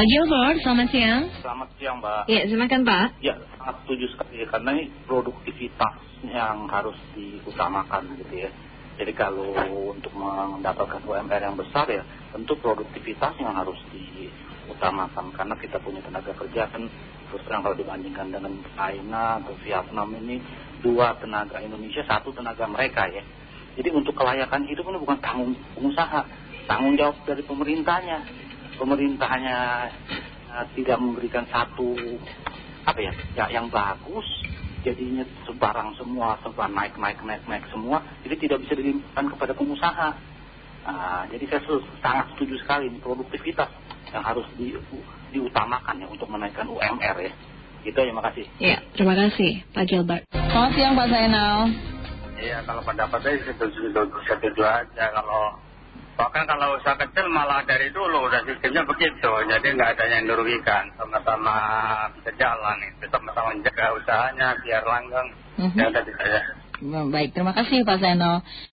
Pak Gilbert, selamat siang. Selamat siang, Mbak. Ya, silakan Pak. Ya, sangat setuju sekali karena ini produktivitas yang harus diutamakan gitu ya. Jadi kalau untuk mendapatkan UMR yang besar ya, tentu produktivitas yang harus diutamakan karena kita punya tenaga kerja kan terus terang kalau dibandingkan dengan China atau Vietnam ini dua tenaga Indonesia, satu tenaga mereka ya. Jadi untuk kelayakan hidup ini bukan tanggung pengusaha, tanggung jawab dari pemerintahnya. Pemerintahnya uh, tidak memberikan satu apa ya, ya yang bagus, jadinya sebarang semua, sebar naik naik naik naik semua, jadi tidak bisa dilimpahkan kepada pengusaha. Nah, jadi saya sangat setuju sekali produktivitas yang harus di, diutamakan ya untuk menaikkan UMR ya. Gitu ya, makasih. Ya, terima kasih Pak Gilbert. Selamat siang Pak Zainal. Iya, kalau pendapat saya setuju-setuju aja. Kalau bahkan kalau usaha kecil malah dari dulu udah sistemnya begitu. Jadi nggak ada yang dirugikan. Sama-sama bisa jalan itu. Sama-sama menjaga usahanya biar langgeng. Mhm. Ya udah bisa ya. Baik, terima kasih Pak Zainal.